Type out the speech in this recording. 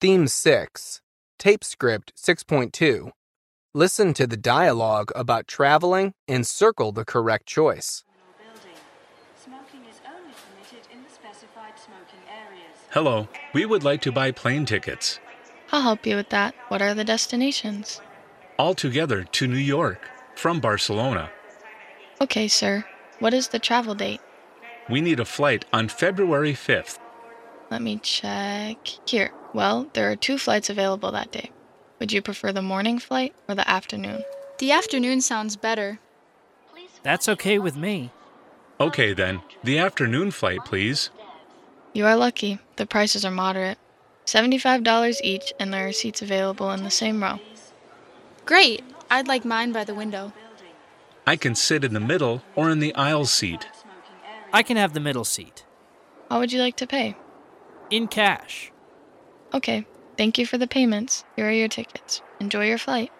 Theme 6, Tape Script 6.2. Listen to the dialogue about traveling and circle the correct choice. building. Smoking is only permitted in the specified smoking areas. Hello, we would like to buy plane tickets. I'll help you with that. What are the destinations? All together to New York from Barcelona. Okay, sir. What is the travel date? We need a flight on February 5th. Let me check. Here. Well, there are two flights available that day. Would you prefer the morning flight or the afternoon? The afternoon sounds better. That's okay with me. Okay then, the afternoon flight, please. You are lucky. The prices are moderate. $75 each, and there are seats available in the same row. Great. I'd like mine by the window. I can sit in the middle or in the aisle seat. I can have the middle seat. How would you like to pay? In cash. Okay. Thank you for the payments. Here are your tickets. Enjoy your flight.